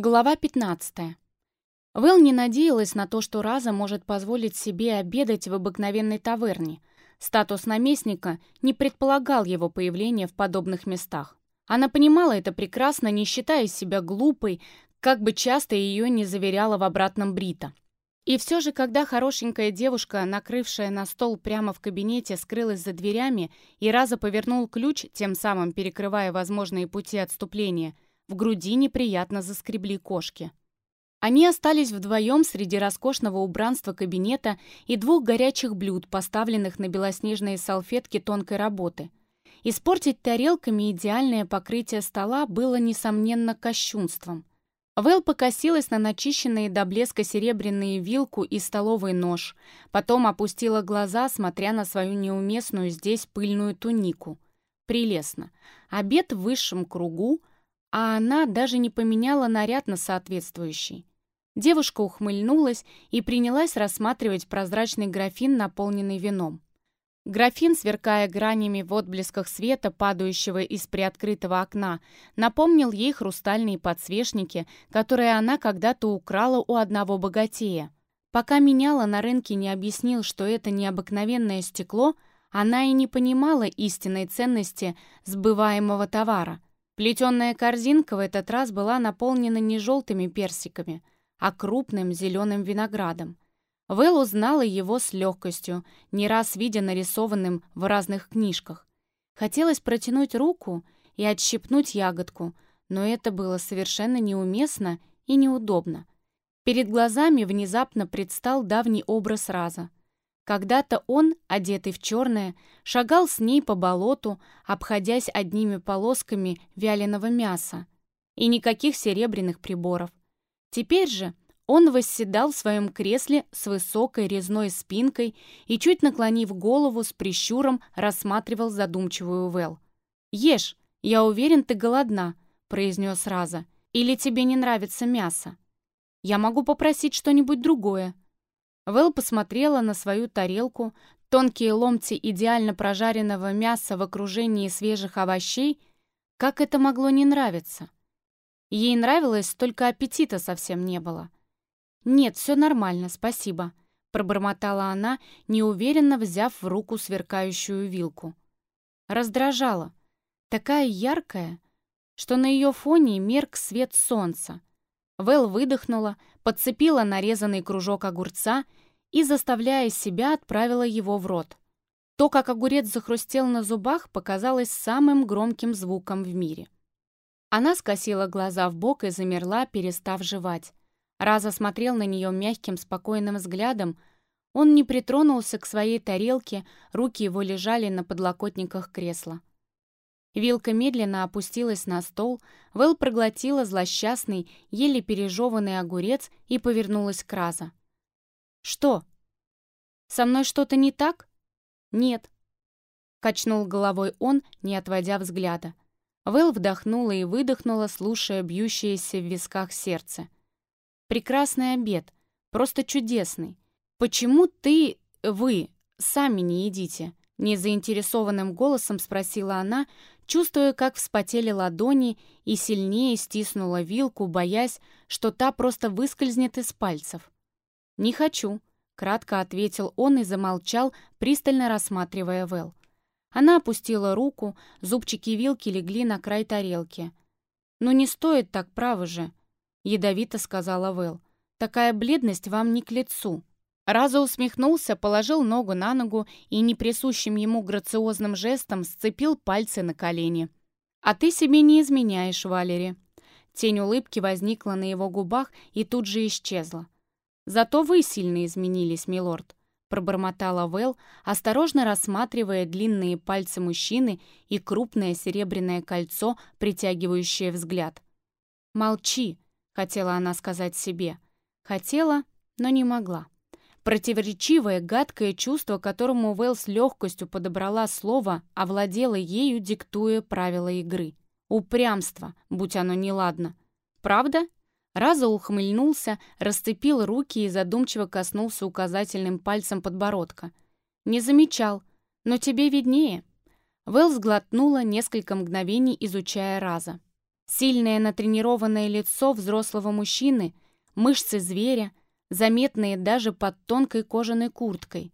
Глава 15. Вэл не надеялась на то, что Раза может позволить себе обедать в обыкновенной таверне. Статус наместника не предполагал его появления в подобных местах. Она понимала это прекрасно, не считая себя глупой, как бы часто ее не заверяла в обратном Брита. И все же, когда хорошенькая девушка, накрывшая на стол прямо в кабинете, скрылась за дверями, и Раза повернул ключ, тем самым перекрывая возможные пути отступления – в груди неприятно заскребли кошки. Они остались вдвоем среди роскошного убранства кабинета и двух горячих блюд, поставленных на белоснежные салфетки тонкой работы. Испортить тарелками идеальное покрытие стола было, несомненно, кощунством. Вэл покосилась на начищенные до блеска серебряные вилку и столовый нож, потом опустила глаза, смотря на свою неуместную здесь пыльную тунику. Прелестно. Обед в высшем кругу, а она даже не поменяла наряд на соответствующий. Девушка ухмыльнулась и принялась рассматривать прозрачный графин, наполненный вином. Графин, сверкая гранями в отблесках света, падающего из приоткрытого окна, напомнил ей хрустальные подсвечники, которые она когда-то украла у одного богатея. Пока меняла на рынке не объяснил, что это необыкновенное стекло, она и не понимала истинной ценности сбываемого товара – Плетеная корзинка в этот раз была наполнена не желтыми персиками, а крупным зеленым виноградом. Вэл узнала его с легкостью, не раз видя нарисованным в разных книжках. Хотелось протянуть руку и отщипнуть ягодку, но это было совершенно неуместно и неудобно. Перед глазами внезапно предстал давний образ Раза — когда-то он, одетый в черное, шагал с ней по болоту, обходясь одними полосками вяленого мяса. И никаких серебряных приборов. Теперь же он восседал в своем кресле с высокой резной спинкой и, чуть наклонив голову, с прищуром рассматривал задумчивую Вэл. «Ешь, я уверен, ты голодна», — произнес Раза. «Или тебе не нравится мясо? Я могу попросить что-нибудь другое». Вэл посмотрела на свою тарелку, тонкие ломти идеально прожаренного мяса в окружении свежих овощей. Как это могло не нравиться? Ей нравилось, только аппетита совсем не было. «Нет, все нормально, спасибо», — пробормотала она, неуверенно взяв в руку сверкающую вилку. Раздражала. Такая яркая, что на ее фоне мерк свет солнца. Вэл выдохнула, подцепила нарезанный кружок огурца и, заставляя себя, отправила его в рот. То, как огурец захрустел на зубах, показалось самым громким звуком в мире. Она скосила глаза в бок и замерла, перестав жевать. Раза смотрел на нее мягким, спокойным взглядом. Он не притронулся к своей тарелке, руки его лежали на подлокотниках кресла. Вилка медленно опустилась на стол, Вэл проглотила злосчастный, еле пережеванный огурец и повернулась к Раза. «Что? Со мной что-то не так?» «Нет», — качнул головой он, не отводя взгляда. Вэл вдохнула и выдохнула, слушая бьющееся в висках сердце. «Прекрасный обед, просто чудесный. Почему ты, вы, сами не едите?» Незаинтересованным голосом спросила она, чувствуя, как вспотели ладони и сильнее стиснула вилку, боясь, что та просто выскользнет из пальцев. «Не хочу», — кратко ответил он и замолчал, пристально рассматривая Вэл. Она опустила руку, зубчики вилки легли на край тарелки. «Ну не стоит так, право же», — ядовито сказала Вэл. «Такая бледность вам не к лицу». Раза усмехнулся, положил ногу на ногу и неприсущим ему грациозным жестом сцепил пальцы на колени. «А ты себе не изменяешь, Валери». Тень улыбки возникла на его губах и тут же исчезла. «Зато вы сильно изменились, милорд», — пробормотала Вэл, осторожно рассматривая длинные пальцы мужчины и крупное серебряное кольцо, притягивающее взгляд. «Молчи», — хотела она сказать себе. Хотела, но не могла. Противоречивое, гадкое чувство, которому Вэл с легкостью подобрала слово, овладело ею, диктуя правила игры. Упрямство, будь оно неладно. Правда? Раза ухмыльнулся, расцепил руки и задумчиво коснулся указательным пальцем подбородка. «Не замечал, но тебе виднее». Вэл сглотнула несколько мгновений, изучая Раза. Сильное натренированное лицо взрослого мужчины, мышцы зверя, заметные даже под тонкой кожаной курткой.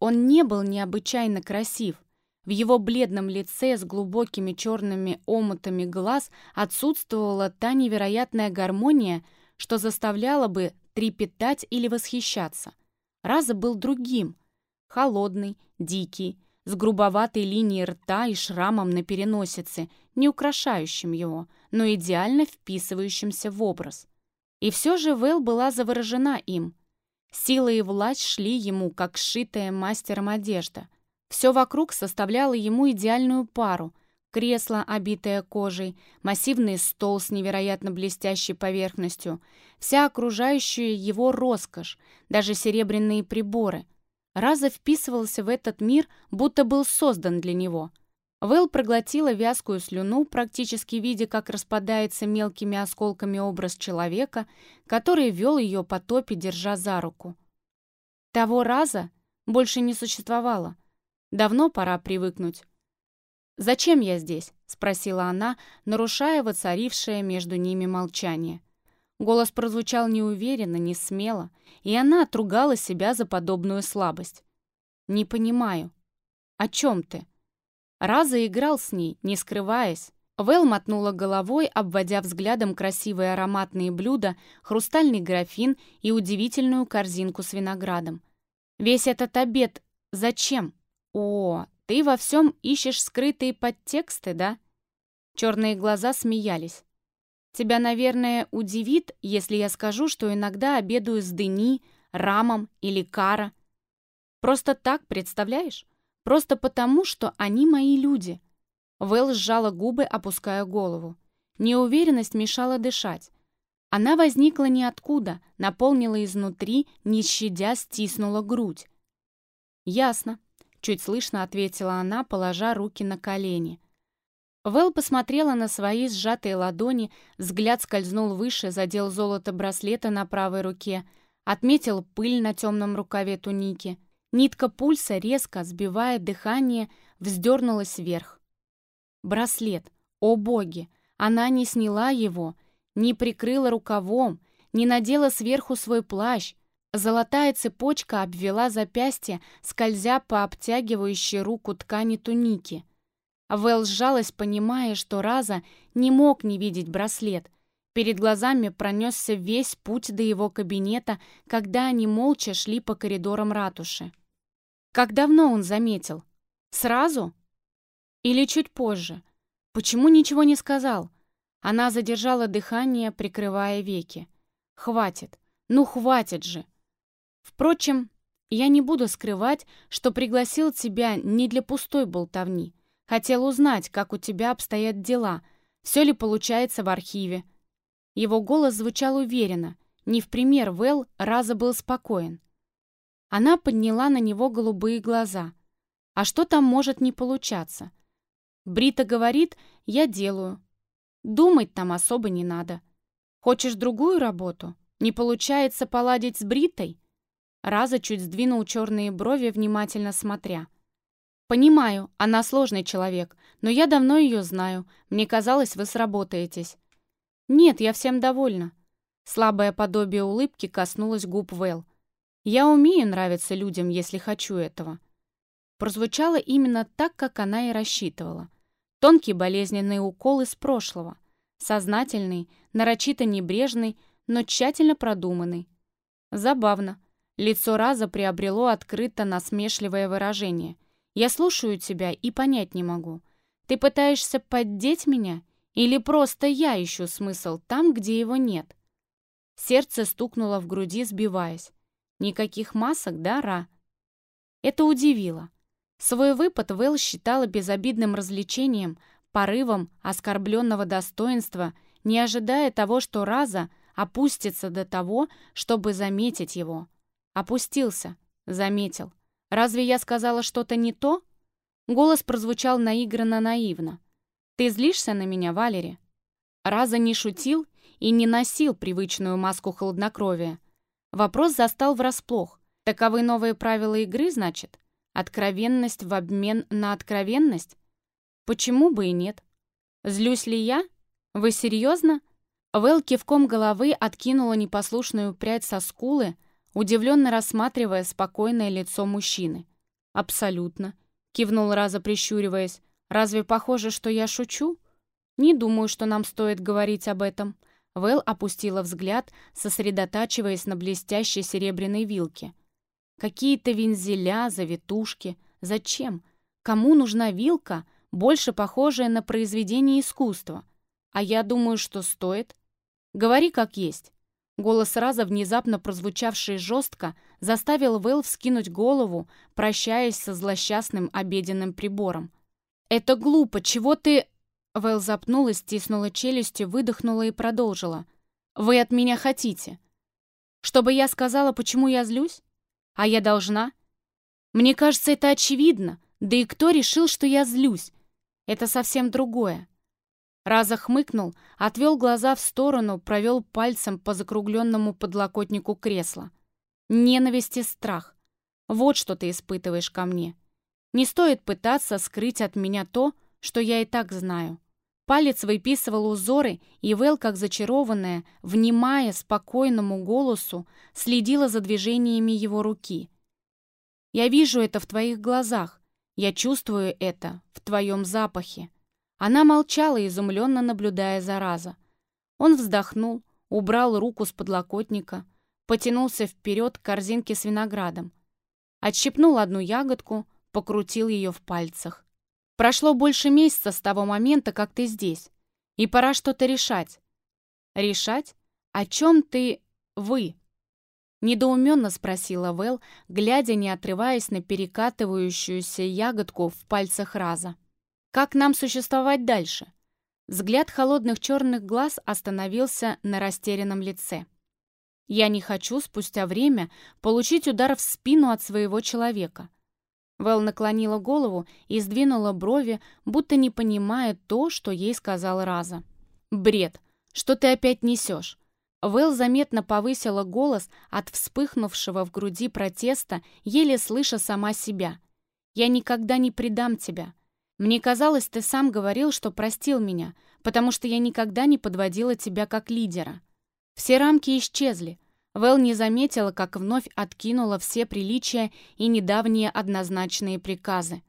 Он не был необычайно красив. В его бледном лице с глубокими черными омутами глаз отсутствовала та невероятная гармония, что заставляла бы трепетать или восхищаться. Раза был другим, холодный, дикий, с грубоватой линией рта и шрамом на переносице, не украшающим его, но идеально вписывающимся в образ. И все же Вэл была заворожена им. Сила и власть шли ему, как сшитая мастером одежда. Все вокруг составляло ему идеальную пару. Кресло, обитое кожей, массивный стол с невероятно блестящей поверхностью, вся окружающая его роскошь, даже серебряные приборы. Раза вписывался в этот мир, будто был создан для него — Вэл проглотила вязкую слюну, практически видя, как распадается мелкими осколками образ человека, который вел ее по топе, держа за руку. Того раза больше не существовало. Давно пора привыкнуть. «Зачем я здесь?» — спросила она, нарушая воцарившее между ними молчание. Голос прозвучал неуверенно, не смело, и она отругала себя за подобную слабость. «Не понимаю. О чем ты?» Раза играл с ней, не скрываясь. Вэл мотнула головой, обводя взглядом красивые ароматные блюда, хрустальный графин и удивительную корзинку с виноградом. «Весь этот обед зачем? О, ты во всем ищешь скрытые подтексты, да?» Черные глаза смеялись. «Тебя, наверное, удивит, если я скажу, что иногда обедаю с Дени, Рамом или Кара. Просто так, представляешь? Просто потому, что они мои люди. Вэл сжала губы, опуская голову. Неуверенность мешала дышать. Она возникла ниоткуда, наполнила изнутри, не щадя, стиснула грудь. «Ясно», — чуть слышно ответила она, положа руки на колени. Вэл посмотрела на свои сжатые ладони, взгляд скользнул выше, задел золото браслета на правой руке, отметил пыль на темном рукаве туники — Нитка пульса, резко сбивая дыхание, вздернулась вверх. Браслет. О боги! Она не сняла его, не прикрыла рукавом, не надела сверху свой плащ. Золотая цепочка обвела запястье, скользя по обтягивающей руку ткани туники. Вэл сжалась, понимая, что Раза не мог не видеть браслет. Перед глазами пронесся весь путь до его кабинета, когда они молча шли по коридорам ратуши. Как давно он заметил? Сразу? Или чуть позже? Почему ничего не сказал? Она задержала дыхание, прикрывая веки. Хватит. Ну, хватит же. Впрочем, я не буду скрывать, что пригласил тебя не для пустой болтовни. Хотел узнать, как у тебя обстоят дела, все ли получается в архиве. Его голос звучал уверенно. Не в пример Вэл раза был спокоен. Она подняла на него голубые глаза. А что там может не получаться? Брита говорит, я делаю. Думать там особо не надо. Хочешь другую работу? Не получается поладить с Бритой? Раза чуть сдвинул черные брови, внимательно смотря. «Понимаю, она сложный человек, но я давно ее знаю. Мне казалось, вы сработаетесь». «Нет, я всем довольна». Слабое подобие улыбки коснулось губ Вэл. Я умею нравиться людям, если хочу этого. Прозвучало именно так, как она и рассчитывала. Тонкий болезненный укол из прошлого. Сознательный, нарочито небрежный, но тщательно продуманный. Забавно. Лицо Раза приобрело открыто насмешливое выражение. «Я слушаю тебя и понять не могу. Ты пытаешься поддеть меня? Или просто я ищу смысл там, где его нет?» Сердце стукнуло в груди, сбиваясь. Никаких масок, да, Ра? Это удивило. Свой выпад Вэл считала безобидным развлечением, порывом оскорбленного достоинства, не ожидая того, что Раза опустится до того, чтобы заметить его. Опустился, заметил. «Разве я сказала что-то не то?» Голос прозвучал наигранно наивно. «Ты злишься на меня, Валери?» Раза не шутил и не носил привычную маску хладнокровия. Вопрос застал врасплох. Таковы новые правила игры, значит? Откровенность в обмен на откровенность? Почему бы и нет? Злюсь ли я? «Вы серьезно?» Вэл кивком головы откинула непослушную прядь со скулы, удивленно рассматривая спокойное лицо мужчины. «Абсолютно», — кивнул Раза, прищуриваясь. «Разве похоже, что я шучу?» «Не думаю, что нам стоит говорить об этом». Вэл опустила взгляд, сосредотачиваясь на блестящей серебряной вилке. «Какие-то вензеля, завитушки. Зачем? Кому нужна вилка, больше похожая на произведение искусства? А я думаю, что стоит. Говори как есть». Голос Раза, внезапно прозвучавший жестко, заставил Вэл вскинуть голову, прощаясь со злосчастным обеденным прибором. «Это глупо, чего ты...» Вэл запнулась, стиснула челюсти, выдохнула и продолжила. «Вы от меня хотите? Чтобы я сказала, почему я злюсь? А я должна? Мне кажется, это очевидно. Да и кто решил, что я злюсь? Это совсем другое. Раза хмыкнул, отвел глаза в сторону, провел пальцем по закругленному подлокотнику кресла. Ненависть и страх. Вот что ты испытываешь ко мне. Не стоит пытаться скрыть от меня то, что я и так знаю. Палец выписывал узоры, и Вэл, как зачарованная, внимая спокойному голосу, следила за движениями его руки. «Я вижу это в твоих глазах. Я чувствую это в твоем запахе. Она молчала, изумленно наблюдая за Раза. Он вздохнул, убрал руку с подлокотника, потянулся вперед к корзинке с виноградом. Отщипнул одну ягодку, покрутил ее в пальцах. «Прошло больше месяца с того момента, как ты здесь, и пора что-то решать». «Решать? О чем ты... вы?» Недоуменно спросила Вэл, глядя, не отрываясь на перекатывающуюся ягодку в пальцах Раза. Как нам существовать дальше? Взгляд холодных черных глаз остановился на растерянном лице. Я не хочу спустя время получить удар в спину от своего человека. Вэл наклонила голову и сдвинула брови, будто не понимая то, что ей сказал Раза. «Бред! Что ты опять несешь?» Вэл заметно повысила голос от вспыхнувшего в груди протеста, еле слыша сама себя. «Я никогда не предам тебя. Мне казалось, ты сам говорил, что простил меня, потому что я никогда не подводила тебя как лидера. Все рамки исчезли. Вэл не заметила, как вновь откинула все приличия и недавние однозначные приказы.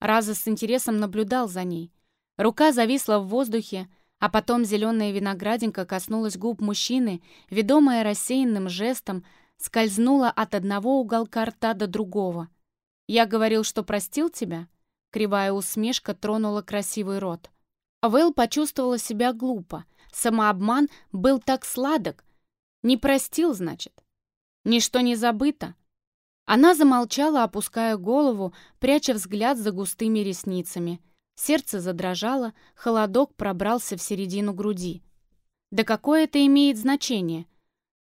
Раза с интересом наблюдал за ней. Рука зависла в воздухе, а потом зеленая виноградинка коснулась губ мужчины, ведомая рассеянным жестом, скользнула от одного уголка рта до другого. «Я говорил, что простил тебя?» Кривая усмешка тронула красивый рот. Вэл почувствовала себя глупо. Самообман был так сладок. Не простил, значит. Ничто не забыто. Она замолчала, опуская голову, пряча взгляд за густыми ресницами. Сердце задрожало, холодок пробрался в середину груди. «Да какое это имеет значение?»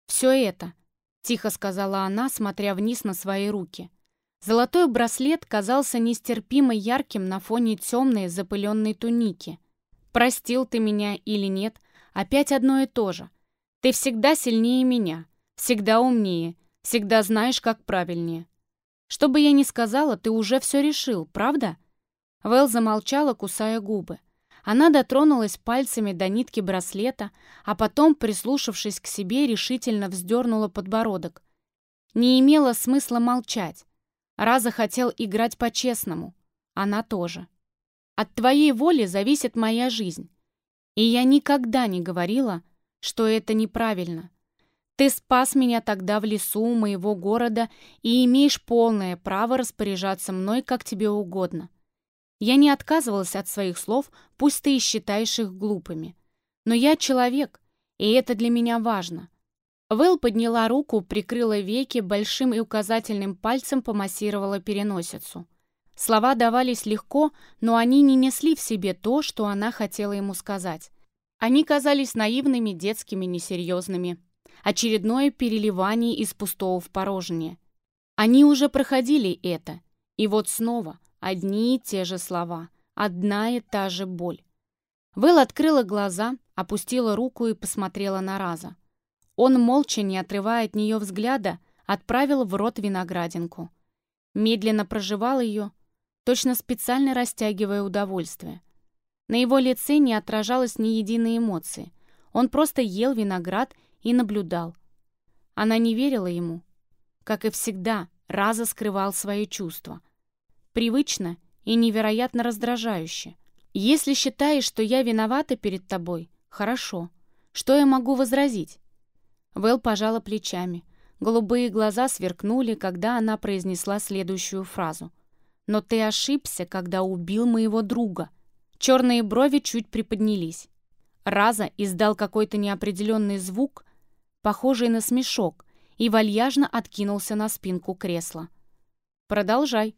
«Все это», — тихо сказала она, смотря вниз на свои руки. Золотой браслет казался нестерпимо ярким на фоне темной запыленной туники. «Простил ты меня или нет, опять одно и то же. Ты всегда сильнее меня, всегда умнее, всегда знаешь, как правильнее. Что бы я ни сказала, ты уже все решил, правда?» Вэл замолчала, кусая губы. Она дотронулась пальцами до нитки браслета, а потом, прислушавшись к себе, решительно вздернула подбородок. Не имело смысла молчать. Раза хотел играть по-честному. Она тоже. От твоей воли зависит моя жизнь. И я никогда не говорила, что это неправильно. Ты спас меня тогда в лесу у моего города и имеешь полное право распоряжаться мной, как тебе угодно. Я не отказывалась от своих слов, пусть ты и считаешь их глупыми. Но я человек, и это для меня важно. Вэл подняла руку, прикрыла веки, большим и указательным пальцем помассировала переносицу. Слова давались легко, но они не несли в себе то, что она хотела ему сказать. Они казались наивными, детскими, несерьезными. Очередное переливание из пустого в порожнее. Они уже проходили это. И вот снова одни и те же слова, одна и та же боль. Вэл открыла глаза, опустила руку и посмотрела на Раза. Он, молча, не отрывая от нее взгляда, отправил в рот виноградинку. Медленно проживал ее, точно специально растягивая удовольствие. На его лице не отражалось ни единой эмоции. Он просто ел виноград и наблюдал. Она не верила ему. Как и всегда, Раза скрывал свои чувства. Привычно и невероятно раздражающе. «Если считаешь, что я виновата перед тобой, хорошо. Что я могу возразить?» Вэл пожала плечами. Голубые глаза сверкнули, когда она произнесла следующую фразу. «Но ты ошибся, когда убил моего друга». Черные брови чуть приподнялись. Раза издал какой-то неопределенный звук, похожий на смешок, и вальяжно откинулся на спинку кресла. «Продолжай».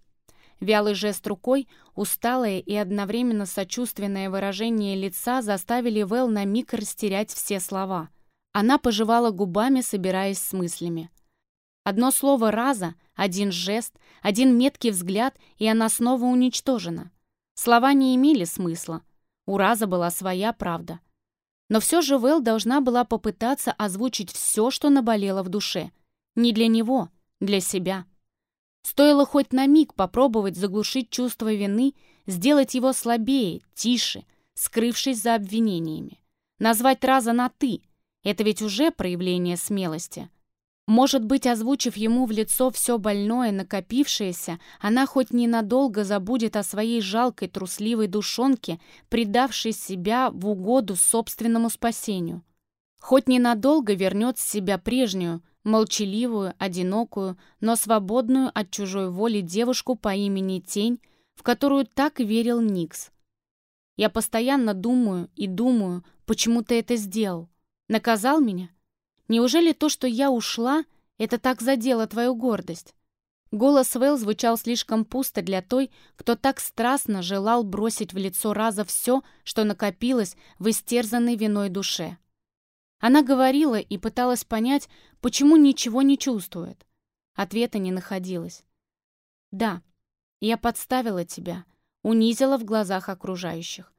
Вялый жест рукой, усталое и одновременно сочувственное выражение лица заставили Вэл на миг растерять все слова. Она пожевала губами, собираясь с мыслями. Одно слово «раза», один жест, один меткий взгляд, и она снова уничтожена. Слова не имели смысла. У Раза была своя правда. Но все же Вэл должна была попытаться озвучить все, что наболело в душе. Не для него, для себя. Стоило хоть на миг попробовать заглушить чувство вины, сделать его слабее, тише, скрывшись за обвинениями. Назвать Раза на «ты» — это ведь уже проявление смелости. Может быть, озвучив ему в лицо все больное, накопившееся, она хоть ненадолго забудет о своей жалкой трусливой душонке, предавшей себя в угоду собственному спасению. Хоть ненадолго вернет с себя прежнюю, молчаливую, одинокую, но свободную от чужой воли девушку по имени Тень, в которую так верил Никс. Я постоянно думаю и думаю, почему ты это сделал. Наказал меня? Неужели то, что я ушла, это так задело твою гордость? Голос Вэл звучал слишком пусто для той, кто так страстно желал бросить в лицо Раза все, что накопилось в истерзанной виной душе. Она говорила и пыталась понять, почему ничего не чувствует. Ответа не находилось. «Да, я подставила тебя, унизила в глазах окружающих.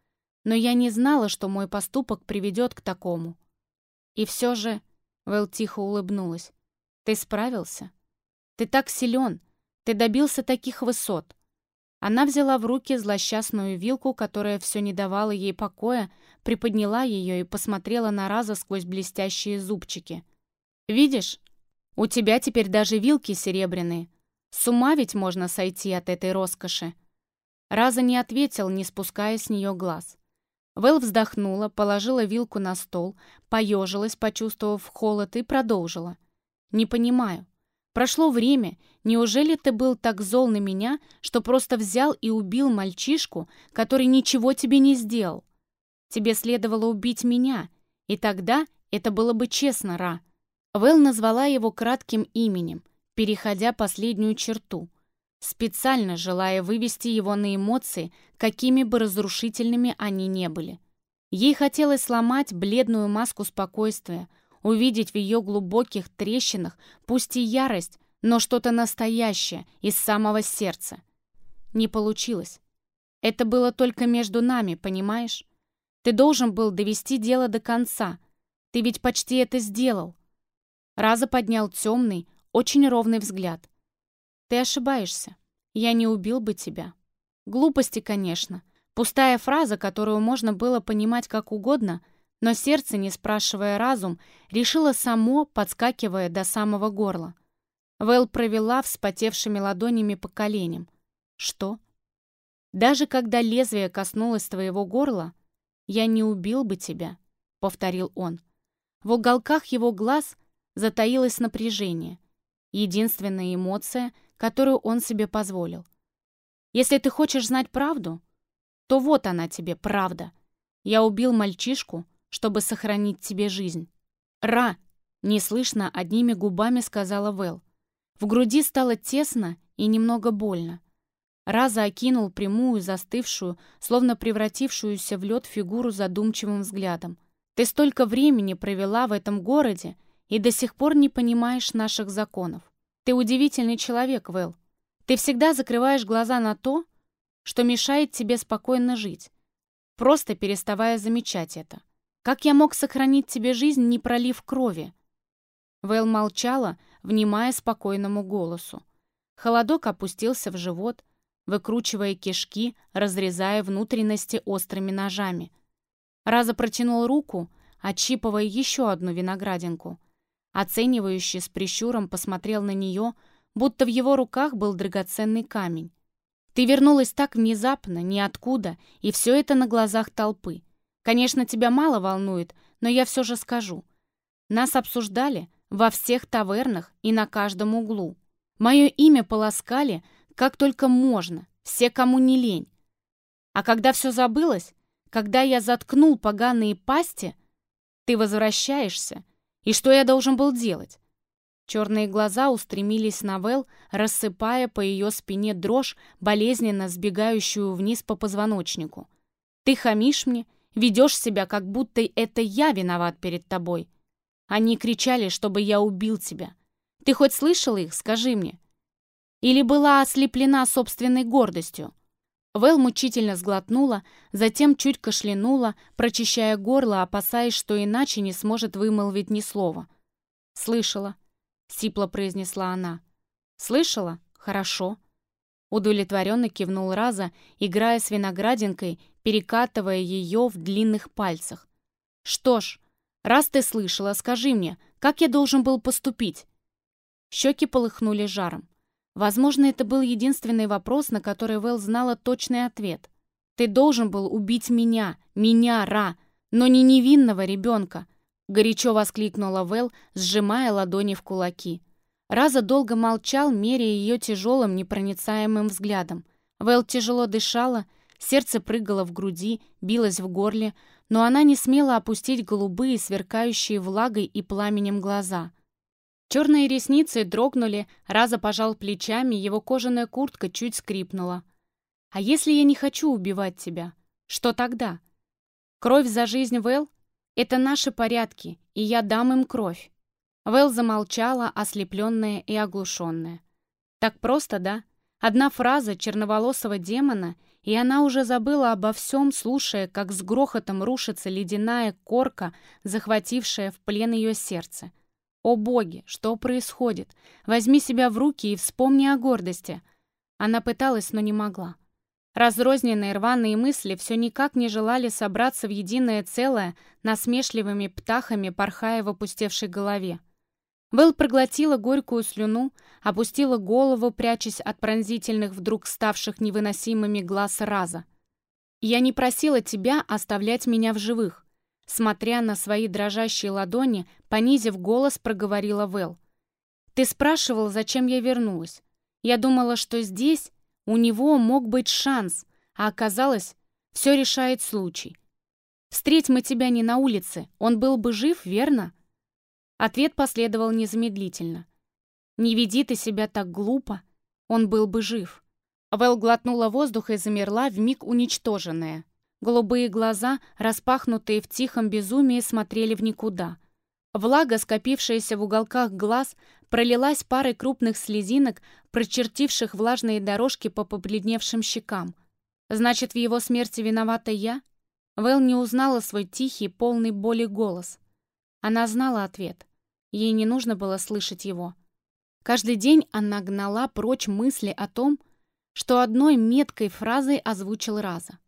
Но я не знала, что мой поступок приведет к такому. И все же...» Вэл тихо улыбнулась. «Ты справился? Ты так силен, ты добился таких высот. Она взяла в руки злосчастную вилку, которая все не давала ей покоя, приподняла ее и посмотрела на Раза сквозь блестящие зубчики. «Видишь? У тебя теперь даже вилки серебряные. С ума ведь можно сойти от этой роскоши». Раза не ответил, не спуская с нее глаз. Вэл вздохнула, положила вилку на стол, поежилась, почувствовав холод, и продолжила. «Не понимаю. Прошло время, неужели ты был так зол на меня, что просто взял и убил мальчишку, который ничего тебе не сделал? Тебе следовало убить меня, и тогда это было бы честно, Ра». Вэл назвала его кратким именем, переходя последнюю черту, специально желая вывести его на эмоции, какими бы разрушительными они не были. Ей хотелось сломать бледную маску спокойствия, увидеть в ее глубоких трещинах, пусть и ярость, но что-то настоящее из самого сердца. Не получилось. Это было только между нами, понимаешь? Ты должен был довести дело до конца. Ты ведь почти это сделал. Раза поднял темный, очень ровный взгляд. Ты ошибаешься. Я не убил бы тебя. Глупости, конечно. Пустая фраза, которую можно было понимать как угодно, но сердце, не спрашивая разум, решило само, подскакивая до самого горла. Вэл провела вспотевшими ладонями по коленям. «Что?» «Даже когда лезвие коснулось твоего горла, я не убил бы тебя», — повторил он. В уголках его глаз затаилось напряжение. Единственная эмоция, которую он себе позволил. «Если ты хочешь знать правду, то вот она тебе, правда. Я убил мальчишку, чтобы сохранить тебе жизнь. «Ра!» — неслышно одними губами сказала Вэл. В груди стало тесно и немного больно. Раза окинул прямую, застывшую, словно превратившуюся в лед фигуру задумчивым взглядом. «Ты столько времени провела в этом городе и до сих пор не понимаешь наших законов. Ты удивительный человек, Вэл. Ты всегда закрываешь глаза на то, что мешает тебе спокойно жить, просто переставая замечать это. Как я мог сохранить тебе жизнь, не пролив крови?» Вэл молчала, внимая спокойному голосу. Холодок опустился в живот, выкручивая кишки, разрезая внутренности острыми ножами. Раза протянул руку, отщипывая еще одну виноградинку. Оценивающий с прищуром посмотрел на нее, будто в его руках был драгоценный камень. «Ты вернулась так внезапно, ниоткуда, и все это на глазах толпы. Конечно, тебя мало волнует, но я все же скажу. Нас обсуждали во всех тавернах и на каждом углу. Мое имя полоскали, как только можно, все, кому не лень. А когда все забылось, когда я заткнул поганые пасти, ты возвращаешься, и что я должен был делать? Черные глаза устремились на Вэл, рассыпая по ее спине дрожь, болезненно сбегающую вниз по позвоночнику. «Ты хамишь мне, ведешь себя, как будто это я виноват перед тобой. Они кричали, чтобы я убил тебя. Ты хоть слышала их, скажи мне? Или была ослеплена собственной гордостью?» Вэл мучительно сглотнула, затем чуть кашлянула, прочищая горло, опасаясь, что иначе не сможет вымолвить ни слова. «Слышала», — сипло произнесла она. «Слышала? Хорошо». Удовлетворенно кивнул Раза, играя с виноградинкой, перекатывая ее в длинных пальцах. «Что ж, раз ты слышала, скажи мне, как я должен был поступить?» Щеки полыхнули жаром. Возможно, это был единственный вопрос, на который Вэл знала точный ответ. «Ты должен был убить меня, меня, Ра, но не невинного ребенка!» Горячо воскликнула Вэл, сжимая ладони в кулаки. Раза долго молчал, меряя ее тяжелым, непроницаемым взглядом. Вэл тяжело дышала, сердце прыгало в груди, билось в горле, но она не смела опустить голубые, сверкающие влагой и пламенем глаза — Черные ресницы дрогнули, Раза пожал плечами, его кожаная куртка чуть скрипнула. «А если я не хочу убивать тебя? Что тогда? Кровь за жизнь, Вэл? Это наши порядки, и я дам им кровь». Вэл замолчала, ослепленная и оглушенная. «Так просто, да? Одна фраза черноволосого демона, и она уже забыла обо всем, слушая, как с грохотом рушится ледяная корка, захватившая в плен ее сердце. «О боги, что происходит? Возьми себя в руки и вспомни о гордости». Она пыталась, но не могла. Разрозненные рваные мысли все никак не желали собраться в единое целое, насмешливыми птахами порхая в опустевшей голове. Вэл проглотила горькую слюну, опустила голову, прячась от пронзительных, вдруг ставших невыносимыми глаз раза. «Я не просила тебя оставлять меня в живых. Смотря на свои дрожащие ладони, понизив голос, проговорила Вэл. «Ты спрашивал, зачем я вернулась. Я думала, что здесь у него мог быть шанс, а оказалось, все решает случай. Встреть мы тебя не на улице, он был бы жив, верно?» Ответ последовал незамедлительно. «Не веди ты себя так глупо, он был бы жив». Вэл глотнула воздух и замерла, вмиг уничтоженная. Голубые глаза, распахнутые в тихом безумии, смотрели в никуда. Влага, скопившаяся в уголках глаз, пролилась парой крупных слезинок, прочертивших влажные дорожки по побледневшим щекам. Значит, в его смерти виновата я? Вэл не узнала свой тихий, полный боли голос. Она знала ответ. Ей не нужно было слышать его. Каждый день она гнала прочь мысли о том, что одной меткой фразой озвучил Раза.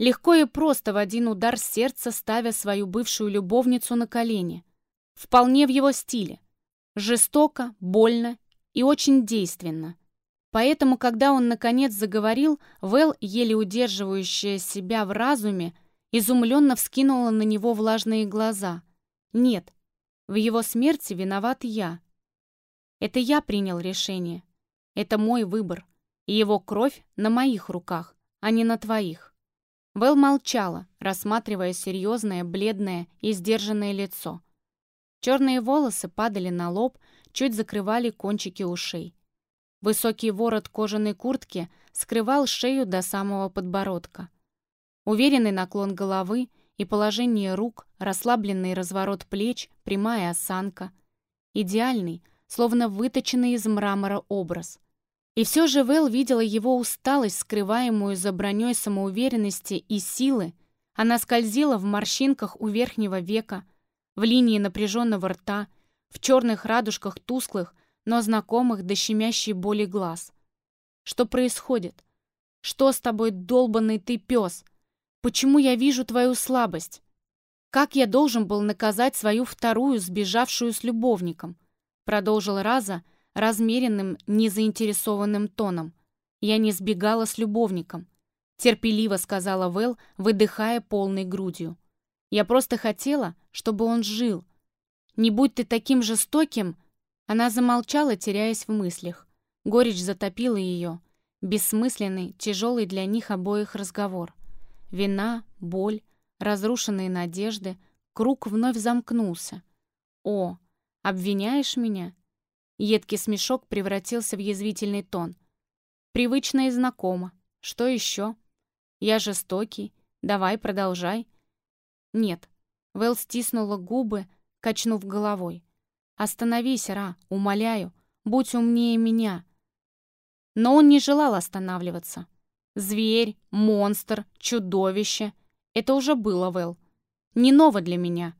Легко и просто в один удар сердца ставя свою бывшую любовницу на колени. Вполне в его стиле. Жестоко, больно и очень действенно. Поэтому, когда он наконец заговорил, Вэл, еле удерживающая себя в разуме, изумленно вскинула на него влажные глаза. «Нет, в его смерти виноват я. Это я принял решение. Это мой выбор. И его кровь на моих руках, а не на твоих». Вэл молчала, рассматривая серьезное, бледное и сдержанное лицо. Черные волосы падали на лоб, чуть закрывали кончики ушей. Высокий ворот кожаной куртки скрывал шею до самого подбородка. Уверенный наклон головы и положение рук, расслабленный разворот плеч, прямая осанка. Идеальный, словно выточенный из мрамора образ — и все же Вэл видела его усталость, скрываемую за броней самоуверенности и силы. Она скользила в морщинках у верхнего века, в линии напряженного рта, в черных радужках тусклых, но знакомых до щемящей боли глаз. Что происходит? Что с тобой, долбанный ты пес? Почему я вижу твою слабость? Как я должен был наказать свою вторую, сбежавшую с любовником? Продолжил Раза размеренным, незаинтересованным тоном. Я не сбегала с любовником. Терпеливо сказала Вэл, выдыхая полной грудью. Я просто хотела, чтобы он жил. Не будь ты таким жестоким... Она замолчала, теряясь в мыслях. Горечь затопила ее. Бессмысленный, тяжелый для них обоих разговор. Вина, боль, разрушенные надежды. Круг вновь замкнулся. «О, обвиняешь меня?» Едкий смешок превратился в язвительный тон. «Привычно и знакомо. Что еще?» «Я жестокий. Давай, продолжай». «Нет». Вэл стиснула губы, качнув головой. «Остановись, Ра, умоляю. Будь умнее меня». Но он не желал останавливаться. Зверь, монстр, чудовище. Это уже было, Вэл. Не ново для меня.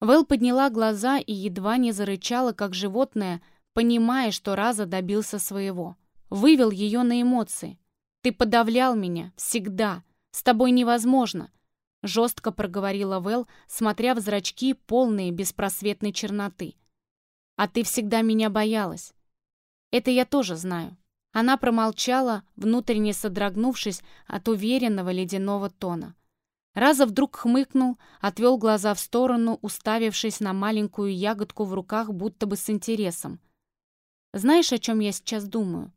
Вэл подняла глаза и едва не зарычала, как животное, понимая, что Раза добился своего. Вывел ее на эмоции. «Ты подавлял меня. Всегда. С тобой невозможно», — жестко проговорила Вэл, смотря в зрачки, полные беспросветной черноты. «А ты всегда меня боялась. Это я тоже знаю». Она промолчала, внутренне содрогнувшись от уверенного ледяного тона. Раза вдруг хмыкнул, отвел глаза в сторону, уставившись на маленькую ягодку в руках, будто бы с интересом. «Знаешь, о чем я сейчас думаю?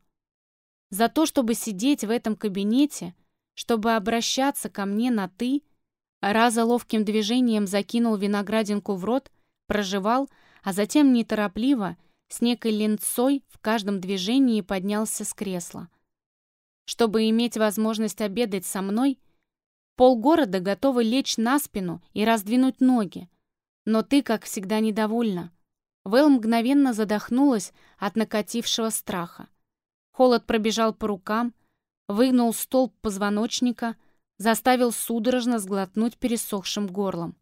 За то, чтобы сидеть в этом кабинете, чтобы обращаться ко мне на «ты», Раза ловким движением закинул виноградинку в рот, прожевал, а затем неторопливо — с некой ленцой в каждом движении поднялся с кресла. Чтобы иметь возможность обедать со мной, полгорода готовы лечь на спину и раздвинуть ноги. Но ты, как всегда, недовольна. Вэл мгновенно задохнулась от накатившего страха. Холод пробежал по рукам, выгнул столб позвоночника, заставил судорожно сглотнуть пересохшим горлом.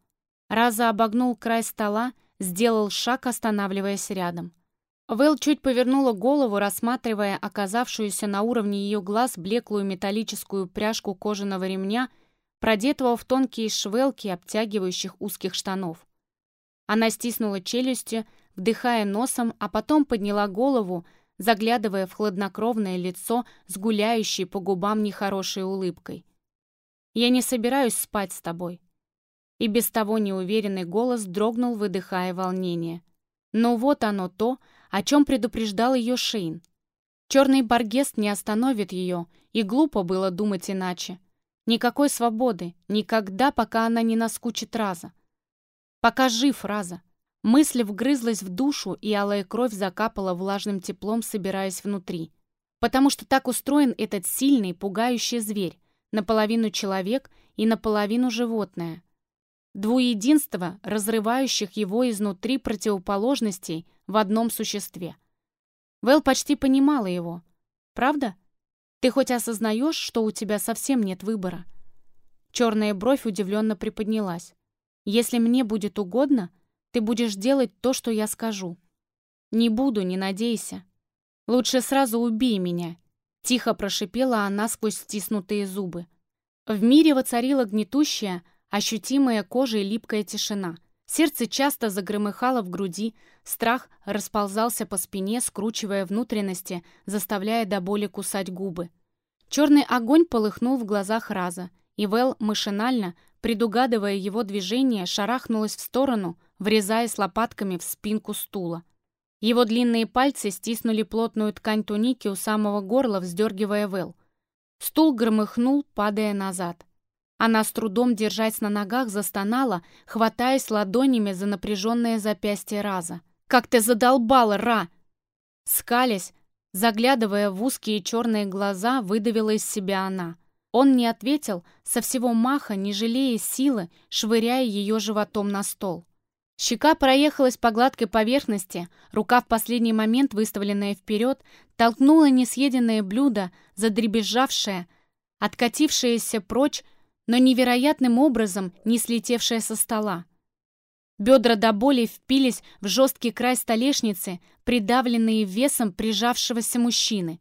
Раза обогнул край стола, сделал шаг, останавливаясь рядом. Вэл чуть повернула голову, рассматривая оказавшуюся на уровне ее глаз блеклую металлическую пряжку кожаного ремня, продетого в тонкие швелки обтягивающих узких штанов. Она стиснула челюсти, вдыхая носом, а потом подняла голову, заглядывая в хладнокровное лицо с гуляющей по губам нехорошей улыбкой. «Я не собираюсь спать с тобой». И без того неуверенный голос дрогнул, выдыхая волнение. Но вот оно то, о чем предупреждал ее Шейн. Черный баргест не остановит ее, и глупо было думать иначе. Никакой свободы, никогда, пока она не наскучит Раза. Пока жив Раза. Мысль вгрызлась в душу, и алая кровь закапала влажным теплом, собираясь внутри. Потому что так устроен этот сильный, пугающий зверь, наполовину человек и наполовину животное. Двуединство, разрывающих его изнутри противоположностей в одном существе. Вэл почти понимала его. «Правда? Ты хоть осознаешь, что у тебя совсем нет выбора?» Черная бровь удивленно приподнялась. «Если мне будет угодно, ты будешь делать то, что я скажу». «Не буду, не надейся. Лучше сразу убей меня», — тихо прошипела она сквозь стиснутые зубы. В мире воцарила гнетущая, ощутимая кожей липкая тишина. Сердце часто загромыхало в груди, страх расползался по спине, скручивая внутренности, заставляя до боли кусать губы. Черный огонь полыхнул в глазах Раза, и Вэл машинально, предугадывая его движение, шарахнулась в сторону, врезаясь лопатками в спинку стула. Его длинные пальцы стиснули плотную ткань туники у самого горла, вздергивая Вэл. Стул громыхнул, падая назад. Она с трудом, держась на ногах, застонала, хватаясь ладонями за напряженное запястье Раза. «Как ты задолбала, Ра!» Скалясь, заглядывая в узкие черные глаза, выдавила из себя она. Он не ответил, со всего маха, не жалея силы, швыряя ее животом на стол. Щека проехалась по гладкой поверхности, рука в последний момент, выставленная вперед, толкнула несъеденное блюдо, задребезжавшее, откатившееся прочь, но невероятным образом не слетевшая со стола. Бедра до боли впились в жесткий край столешницы, придавленные весом прижавшегося мужчины.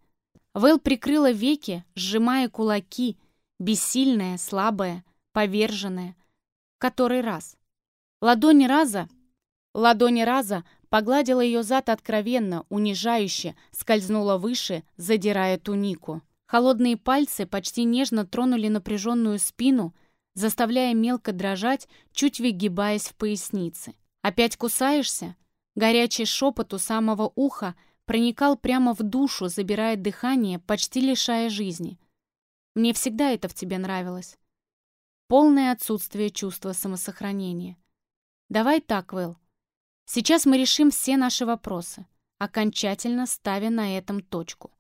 Вэл прикрыла веки, сжимая кулаки, бессильная, слабая, поверженная. Который раз. Ладони раза... Ладони раза погладила ее зад откровенно, унижающе, скользнула выше, задирая тунику. Холодные пальцы почти нежно тронули напряженную спину, заставляя мелко дрожать, чуть выгибаясь в пояснице. «Опять кусаешься?» Горячий шепот у самого уха проникал прямо в душу, забирая дыхание, почти лишая жизни. Мне всегда это в тебе нравилось. Полное отсутствие чувства самосохранения. Давай так, Вэл. Сейчас мы решим все наши вопросы, окончательно ставя на этом точку.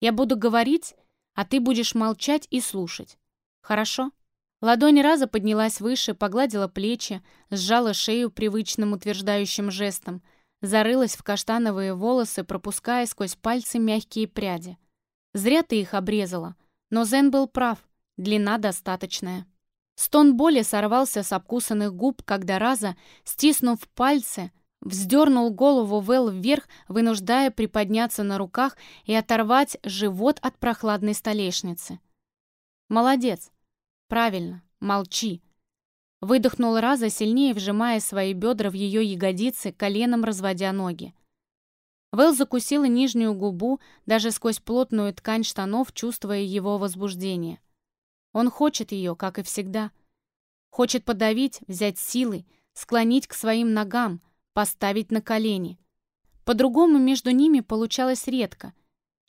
Я буду говорить, а ты будешь молчать и слушать. Хорошо? Ладонь раза поднялась выше, погладила плечи, сжала шею привычным утверждающим жестом, зарылась в каштановые волосы, пропуская сквозь пальцы мягкие пряди. «Зря ты их обрезала, но Зен был прав, длина достаточная». Стон боли сорвался с обкусанных губ, когда Раза, стиснув пальцы, вздернул голову Вэл вверх, вынуждая приподняться на руках и оторвать живот от прохладной столешницы. «Молодец!» «Правильно, молчи!» Выдохнул Раза, сильнее вжимая свои бедра в ее ягодицы, коленом разводя ноги. Вэл закусила нижнюю губу, даже сквозь плотную ткань штанов, чувствуя его возбуждение. Он хочет ее, как и всегда. Хочет подавить, взять силой, склонить к своим ногам, поставить на колени. По-другому между ними получалось редко,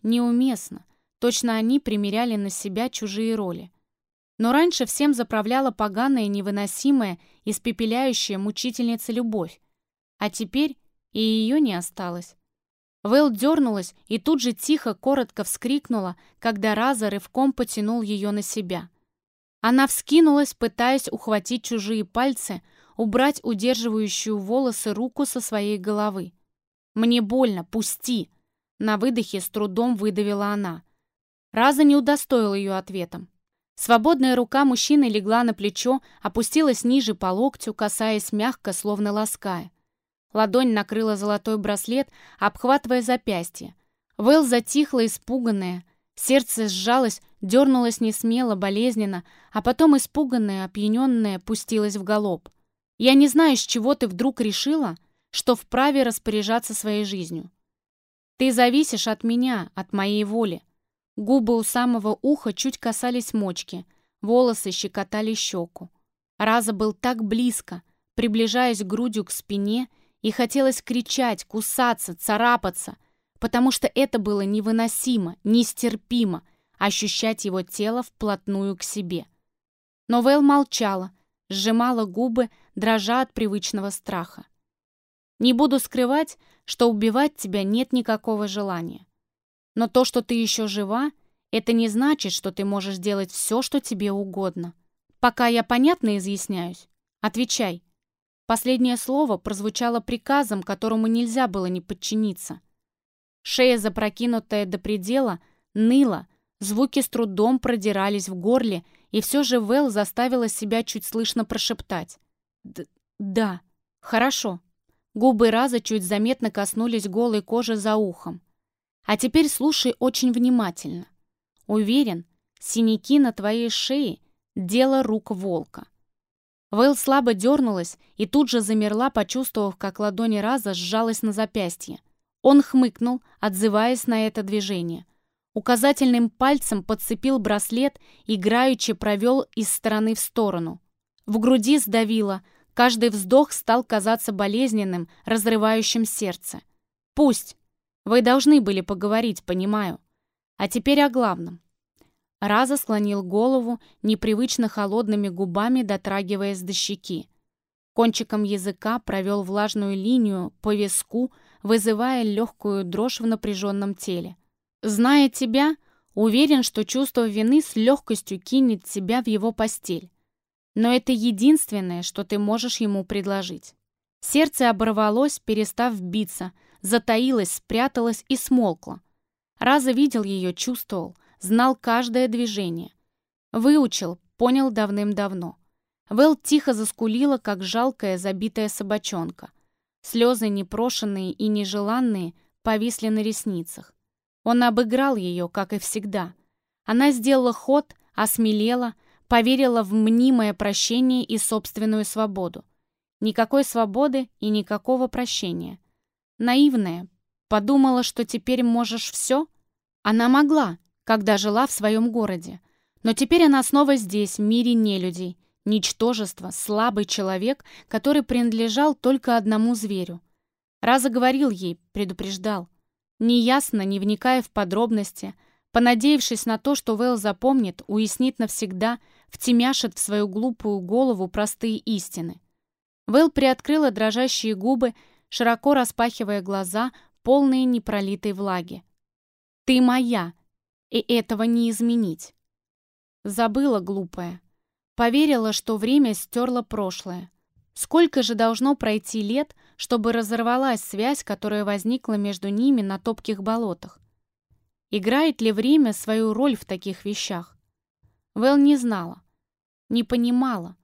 неуместно. Точно они примеряли на себя чужие роли. Но раньше всем заправляла поганая, невыносимая, испепеляющая мучительница любовь. А теперь и ее не осталось. Вэл дернулась и тут же тихо, коротко вскрикнула, когда Раза рывком потянул ее на себя. Она вскинулась, пытаясь ухватить чужие пальцы, убрать удерживающую волосы руку со своей головы. «Мне больно, пусти!» На выдохе с трудом выдавила она. Раза не удостоил ее ответом. Свободная рука мужчины легла на плечо, опустилась ниже по локтю, касаясь мягко, словно лаская. Ладонь накрыла золотой браслет, обхватывая запястье. Вэл затихла, испуганная. Сердце сжалось, дернулось несмело, болезненно, а потом, испуганная, опьяненная, пустилась в галоп. «Я не знаю, с чего ты вдруг решила, что вправе распоряжаться своей жизнью. Ты зависишь от меня, от моей воли. Губы у самого уха чуть касались мочки, волосы щекотали щеку. Раза был так близко, приближаясь грудью к спине, и хотелось кричать, кусаться, царапаться, потому что это было невыносимо, нестерпимо, ощущать его тело вплотную к себе. Но Вэл молчала, сжимала губы, дрожа от привычного страха. «Не буду скрывать, что убивать тебя нет никакого желания. Но то, что ты еще жива, это не значит, что ты можешь делать все, что тебе угодно. Пока я понятно изъясняюсь, отвечай. Последнее слово прозвучало приказом, которому нельзя было не подчиниться. Шея, запрокинутая до предела, ныла, звуки с трудом продирались в горле, и все же Вэл заставила себя чуть слышно прошептать. «Да, хорошо». Губы Раза чуть заметно коснулись голой кожи за ухом. А теперь слушай очень внимательно. Уверен, синяки на твоей шее — дело рук волка. Вэл слабо дернулась и тут же замерла, почувствовав, как ладони Раза сжалась на запястье. Он хмыкнул, отзываясь на это движение. Указательным пальцем подцепил браслет, играючи провел из стороны в сторону. В груди сдавило, каждый вздох стал казаться болезненным, разрывающим сердце. «Пусть!» Вы должны были поговорить, понимаю. А теперь о главном. Раза склонил голову, непривычно холодными губами дотрагиваясь до щеки. Кончиком языка провел влажную линию по виску, вызывая легкую дрожь в напряженном теле. «Зная тебя, уверен, что чувство вины с легкостью кинет тебя в его постель. Но это единственное, что ты можешь ему предложить». Сердце оборвалось, перестав биться, затаилась, спряталась и смолкла. Раза видел ее, чувствовал, знал каждое движение. Выучил, понял давным-давно. Вэл тихо заскулила, как жалкая забитая собачонка. Слезы, непрошенные и нежеланные, повисли на ресницах. Он обыграл ее, как и всегда. Она сделала ход, осмелела, поверила в мнимое прощение и собственную свободу. Никакой свободы и никакого прощения. Наивная. Подумала, что теперь можешь все? Она могла, когда жила в своем городе. Но теперь она снова здесь, в мире нелюдей. Ничтожество, слабый человек, который принадлежал только одному зверю. Раза говорил ей, предупреждал. Неясно, не вникая в подробности, понадеявшись на то, что Вэл запомнит, уяснит навсегда, втемяшит в свою глупую голову простые истины. Вэл приоткрыла дрожащие губы, широко распахивая глаза, полные непролитой влаги. «Ты моя, и этого не изменить». Забыла, глупая. Поверила, что время стерло прошлое. Сколько же должно пройти лет, чтобы разорвалась связь, которая возникла между ними на топких болотах? Играет ли время свою роль в таких вещах? Вэл не знала, не понимала,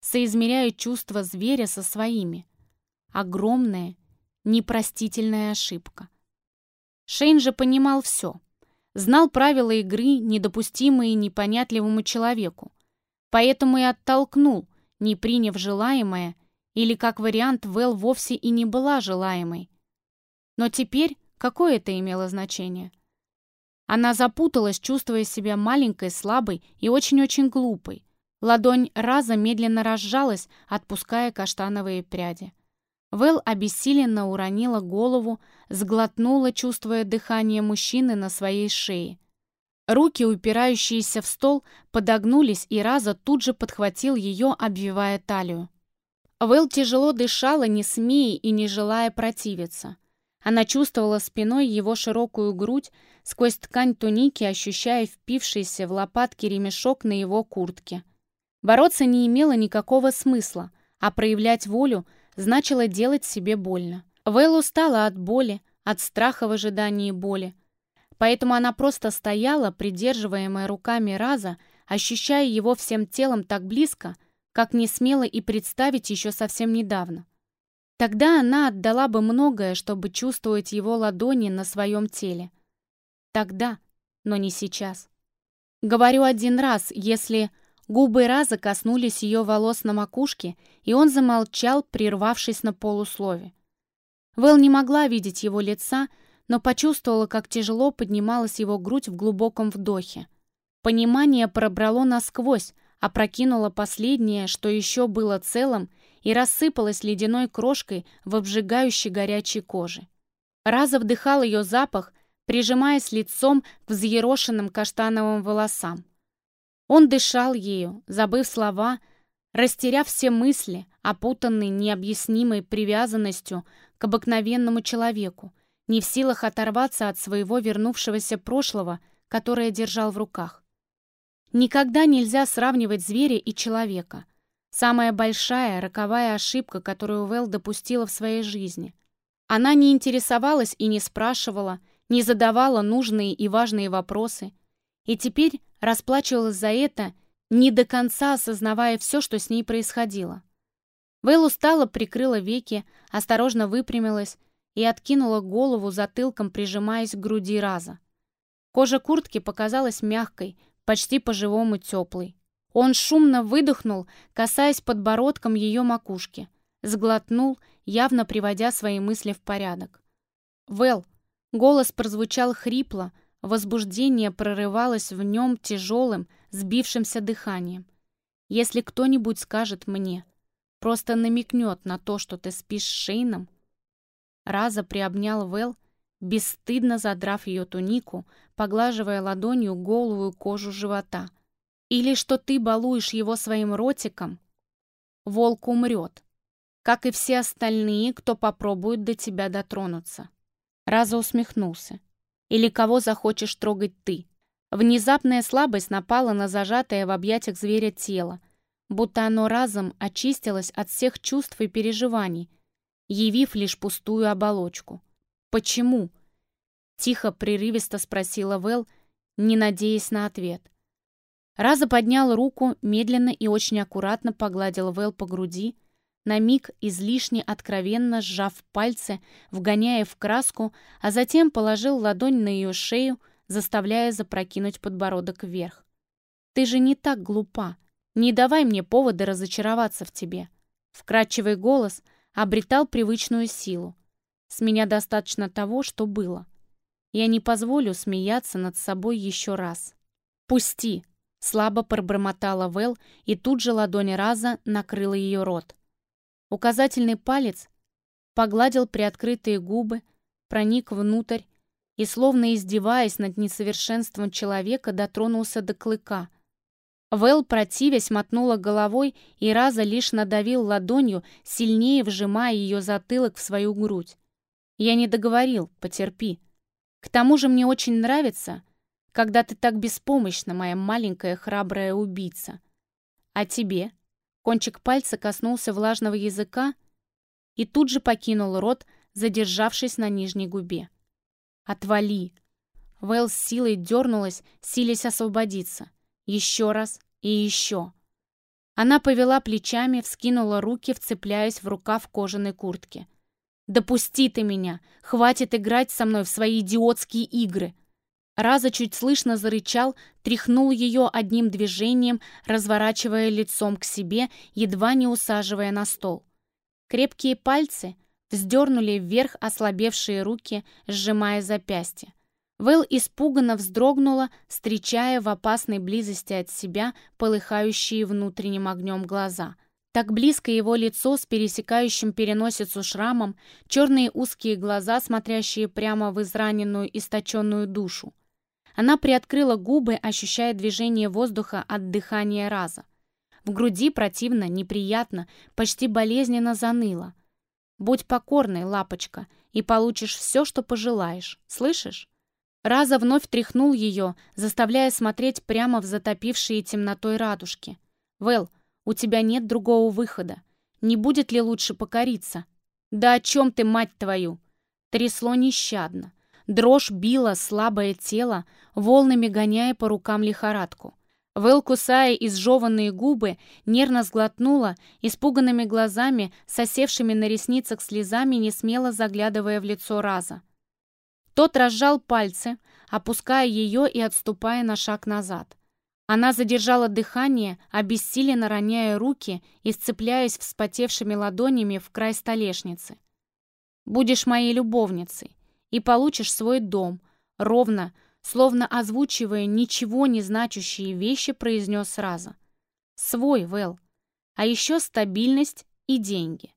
соизмеряя чувства зверя со своими. Огромная, непростительная ошибка. Шейн же понимал все. Знал правила игры, недопустимые непонятливому человеку. Поэтому и оттолкнул, не приняв желаемое, или как вариант Вэл вовсе и не была желаемой. Но теперь какое это имело значение? Она запуталась, чувствуя себя маленькой, слабой и очень-очень глупой. Ладонь раза медленно разжалась, отпуская каштановые пряди. Вэл обессиленно уронила голову, сглотнула, чувствуя дыхание мужчины на своей шее. Руки, упирающиеся в стол, подогнулись, и Раза тут же подхватил ее, обвивая талию. Вэл тяжело дышала, не смея и не желая противиться. Она чувствовала спиной его широкую грудь, сквозь ткань туники ощущая впившийся в лопатки ремешок на его куртке. Бороться не имело никакого смысла, а проявлять волю значило делать себе больно. Вэл устала от боли, от страха в ожидании боли. Поэтому она просто стояла, придерживаемая руками Раза, ощущая его всем телом так близко, как не смела и представить еще совсем недавно. Тогда она отдала бы многое, чтобы чувствовать его ладони на своем теле. Тогда, но не сейчас. Говорю один раз, если губы Раза коснулись ее волос на макушке, и он замолчал, прервавшись на полуслове. Вэл не могла видеть его лица, но почувствовала, как тяжело поднималась его грудь в глубоком вдохе. Понимание пробрало насквозь, опрокинуло последнее, что еще было целым, и рассыпалось ледяной крошкой в обжигающей горячей коже. Раза вдыхал ее запах, прижимаясь лицом к взъерошенным каштановым волосам. Он дышал ею, забыв слова, растеряв все мысли, опутанный необъяснимой привязанностью к обыкновенному человеку, не в силах оторваться от своего вернувшегося прошлого, которое держал в руках. Никогда нельзя сравнивать зверя и человека. Самая большая, роковая ошибка, которую Вэл допустила в своей жизни. Она не интересовалась и не спрашивала, не задавала нужные и важные вопросы, и теперь расплачивалась за это, не до конца осознавая все, что с ней происходило. Вэл устало прикрыла веки, осторожно выпрямилась и откинула голову затылком, прижимаясь к груди раза. Кожа куртки показалась мягкой, почти по-живому теплой. Он шумно выдохнул, касаясь подбородком ее макушки. Сглотнул, явно приводя свои мысли в порядок. «Вэл!» Голос прозвучал хрипло, возбуждение прорывалось в нем тяжелым, сбившимся дыханием. «Если кто-нибудь скажет мне, просто намекнет на то, что ты спишь с Шейном, Раза приобнял Вэл, бесстыдно задрав ее тунику, поглаживая ладонью голую кожу живота. Или что ты балуешь его своим ротиком, волк умрет, как и все остальные, кто попробует до тебя дотронуться. Раза усмехнулся. Или кого захочешь трогать ты. Внезапная слабость напала на зажатое в объятиях зверя тело, будто оно разом очистилось от всех чувств и переживаний, явив лишь пустую оболочку. «Почему?» — тихо, прерывисто спросила Вэл, не надеясь на ответ. Раза поднял руку, медленно и очень аккуратно погладил Вэл по груди, на миг излишне откровенно сжав пальцы, вгоняя в краску, а затем положил ладонь на ее шею, заставляя запрокинуть подбородок вверх. «Ты же не так глупа. Не давай мне повода разочароваться в тебе». Вкрадчивый голос обретал привычную силу. «С меня достаточно того, что было. Я не позволю смеяться над собой еще раз». «Пусти!» — слабо пробормотала Вэл, и тут же ладонь Раза накрыла ее рот. Указательный палец погладил приоткрытые губы, проник внутрь и, словно издеваясь над несовершенством человека, дотронулся до клыка. Вэл, противясь, мотнула головой, и Раза лишь надавил ладонью, сильнее вжимая ее затылок в свою грудь. «Я не договорил, потерпи. К тому же мне очень нравится, когда ты так беспомощна, моя маленькая храбрая убийца. А тебе?» Кончик пальца коснулся влажного языка и тут же покинул рот, задержавшись на нижней губе. «Отвали!» Вэл с силой дернулась, силясь освободиться. Еще раз и еще. Она повела плечами, вскинула руки, вцепляясь в рукав кожаной куртки. «Допусти ты меня! Хватит играть со мной в свои идиотские игры!» Раза чуть слышно зарычал, тряхнул ее одним движением, разворачивая лицом к себе, едва не усаживая на стол. Крепкие пальцы вздернули вверх ослабевшие руки, сжимая запястье. Вэл испуганно вздрогнула, встречая в опасной близости от себя полыхающие внутренним огнем глаза. Так близко его лицо с пересекающим переносицу шрамом, черные узкие глаза, смотрящие прямо в израненную, источенную душу. Она приоткрыла губы, ощущая движение воздуха от дыхания раза. В груди противно, неприятно, почти болезненно заныло. «Будь покорной, лапочка, и получишь все, что пожелаешь. Слышишь?» Раза вновь тряхнул ее, заставляя смотреть прямо в затопившие темнотой радужки. «Вэл, у тебя нет другого выхода. Не будет ли лучше покориться?» «Да о чем ты, мать твою?» Трясло нещадно. Дрожь била слабое тело, волнами гоняя по рукам лихорадку. Вэл, кусая изжеванные губы, нервно сглотнула, испуганными глазами, сосевшими на ресницах слезами, не смело заглядывая в лицо Раза. Тот разжал пальцы, опуская ее и отступая на шаг назад. Она задержала дыхание, обессиленно роняя руки и сцепляясь вспотевшими ладонями в край столешницы. «Будешь моей любовницей и получишь свой дом», ровно, словно озвучивая ничего не значащие вещи, произнес сразу. «Свой, Вэл. А еще стабильность и деньги.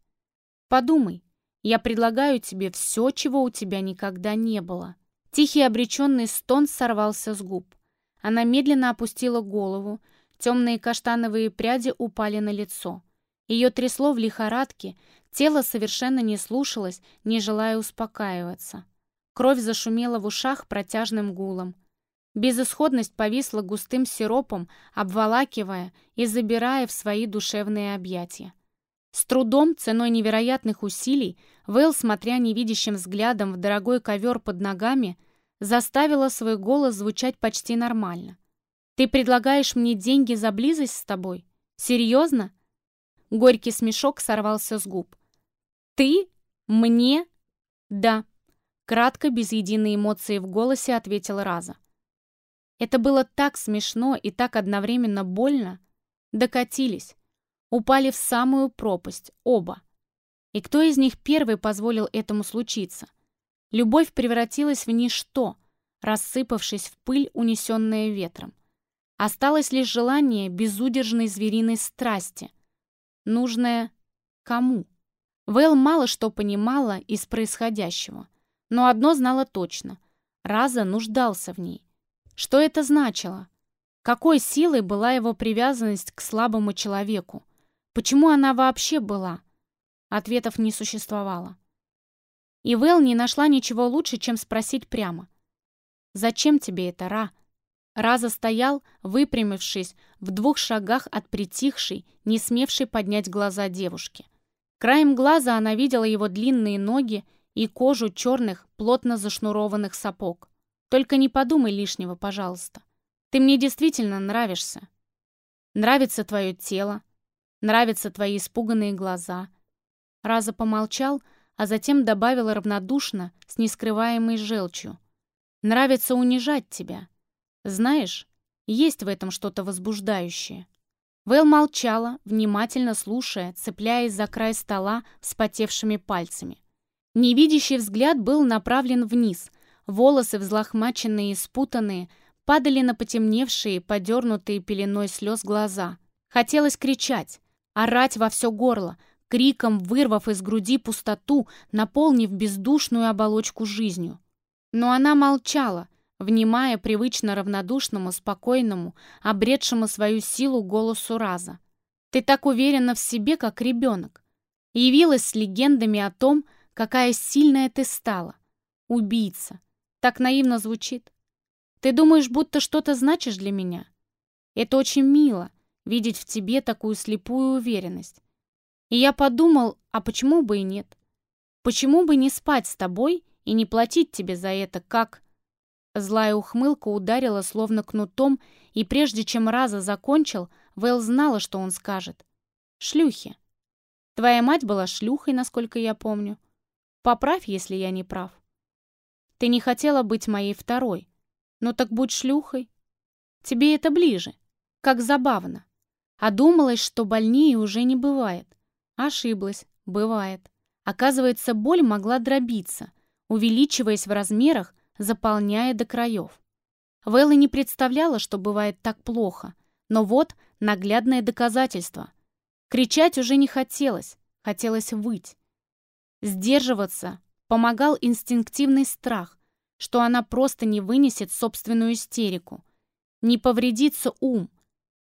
Подумай, я предлагаю тебе все, чего у тебя никогда не было». Тихий обреченный стон сорвался с губ. Она медленно опустила голову, темные каштановые пряди упали на лицо. Ее трясло в лихорадке, тело совершенно не слушалось, не желая успокаиваться. Кровь зашумела в ушах протяжным гулом. Безысходность повисла густым сиропом, обволакивая и забирая в свои душевные объятия. С трудом, ценой невероятных усилий, Вэл, смотря невидящим взглядом в дорогой ковер под ногами, заставила свой голос звучать почти нормально. «Ты предлагаешь мне деньги за близость с тобой? Серьезно?» Горький смешок сорвался с губ. «Ты? Мне?» «Да», Кратко, без единой эмоции в голосе, ответила Раза. Это было так смешно и так одновременно больно. Докатились. Упали в самую пропасть, оба. И кто из них первый позволил этому случиться? Любовь превратилась в ничто, рассыпавшись в пыль, унесенная ветром. Осталось лишь желание безудержной звериной страсти. Нужное кому? Вэл мало что понимала из происходящего. Но одно знала точно. Раза нуждался в ней. Что это значило? Какой силой была его привязанность к слабому человеку? Почему она вообще была? Ответов не существовало. И Вэл не нашла ничего лучше, чем спросить прямо. «Зачем тебе это, Ра?» Раза стоял, выпрямившись, в двух шагах от притихшей, не смевшей поднять глаза девушки. Краем глаза она видела его длинные ноги и кожу черных, плотно зашнурованных сапог. Только не подумай лишнего, пожалуйста. Ты мне действительно нравишься. Нравится твое тело, Нравятся твои испуганные глаза». Раза помолчал, а затем добавил равнодушно, с нескрываемой желчью. «Нравится унижать тебя. Знаешь, есть в этом что-то возбуждающее». Вэл молчала, внимательно слушая, цепляясь за край стола вспотевшими пальцами. Невидящий взгляд был направлен вниз. Волосы, взлохмаченные и спутанные, падали на потемневшие, подернутые пеленой слез глаза. Хотелось кричать, орать во все горло, криком вырвав из груди пустоту, наполнив бездушную оболочку жизнью. Но она молчала, внимая привычно равнодушному, спокойному, обретшему свою силу голосу раза. «Ты так уверена в себе, как ребенок. Явилась с легендами о том, какая сильная ты стала. Убийца. Так наивно звучит. Ты думаешь, будто что-то значишь для меня? Это очень мило, видеть в тебе такую слепую уверенность. И я подумал, а почему бы и нет? Почему бы не спать с тобой и не платить тебе за это, как... Злая ухмылка ударила словно кнутом, и прежде чем Раза закончил, Вэл знала, что он скажет. «Шлюхи. Твоя мать была шлюхой, насколько я помню. Поправь, если я не прав. Ты не хотела быть моей второй. Ну так будь шлюхой. Тебе это ближе. Как забавно. А думалось, что больнее уже не бывает. Ошиблась. Бывает. Оказывается, боль могла дробиться, увеличиваясь в размерах, заполняя до краев. Вэлла не представляла, что бывает так плохо, но вот наглядное доказательство. Кричать уже не хотелось, хотелось выть. Сдерживаться помогал инстинктивный страх, что она просто не вынесет собственную истерику, не повредится ум,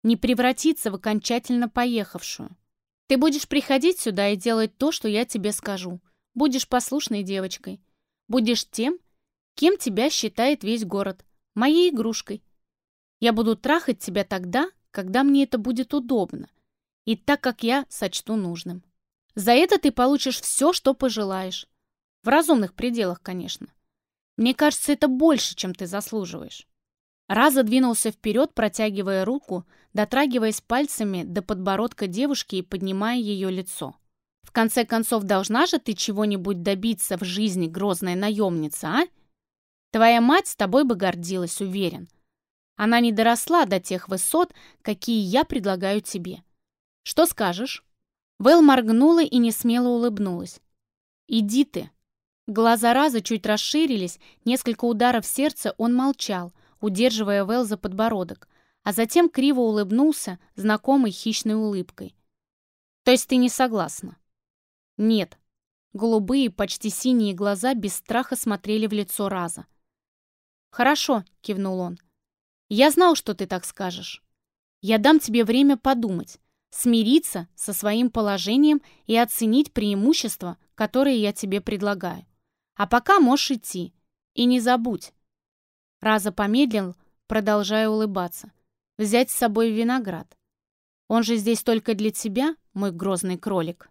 не превратится в окончательно поехавшую. Ты будешь приходить сюда и делать то, что я тебе скажу. Будешь послушной девочкой. Будешь тем, Кем тебя считает весь город? Моей игрушкой. Я буду трахать тебя тогда, когда мне это будет удобно, и так, как я сочту нужным. За это ты получишь все, что пожелаешь. В разумных пределах, конечно. Мне кажется, это больше, чем ты заслуживаешь. Раза двинулся вперед, протягивая руку, дотрагиваясь пальцами до подбородка девушки и поднимая ее лицо. В конце концов, должна же ты чего-нибудь добиться в жизни, грозная наемница, а? Твоя мать с тобой бы гордилась, уверен. Она не доросла до тех высот, какие я предлагаю тебе. Что скажешь?» Вэл моргнула и несмело улыбнулась. «Иди ты». Глаза Раза чуть расширились, несколько ударов сердца он молчал, удерживая Вэл за подбородок, а затем криво улыбнулся знакомой хищной улыбкой. «То есть ты не согласна?» «Нет». Голубые, почти синие глаза без страха смотрели в лицо Раза. «Хорошо», — кивнул он. «Я знал, что ты так скажешь. Я дам тебе время подумать, смириться со своим положением и оценить преимущества, которые я тебе предлагаю. А пока можешь идти. И не забудь». Раза помедлил, продолжая улыбаться. «Взять с собой виноград. Он же здесь только для тебя, мой грозный кролик».